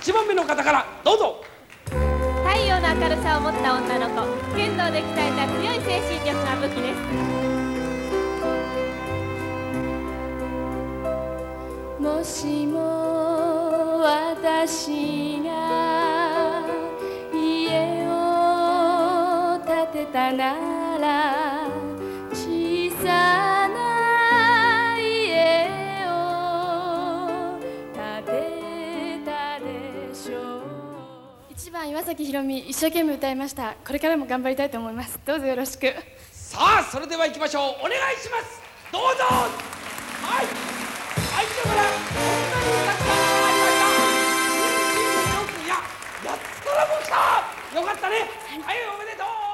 1番目の方からどうぞ。太陽の明るさを持った女の子。剣道で鍛えた強い精神力が武器です。もしも私が家を建てたなら1番岩崎宏美一生懸命歌いました。これからも頑張りたいと思います。どうぞよろしく。さあそれでは行きましょう。お願いします。どうぞ。はい。相手村こんなに歌ってありました。ややっつからも来た。よかったね。はい、はい、おめでとう。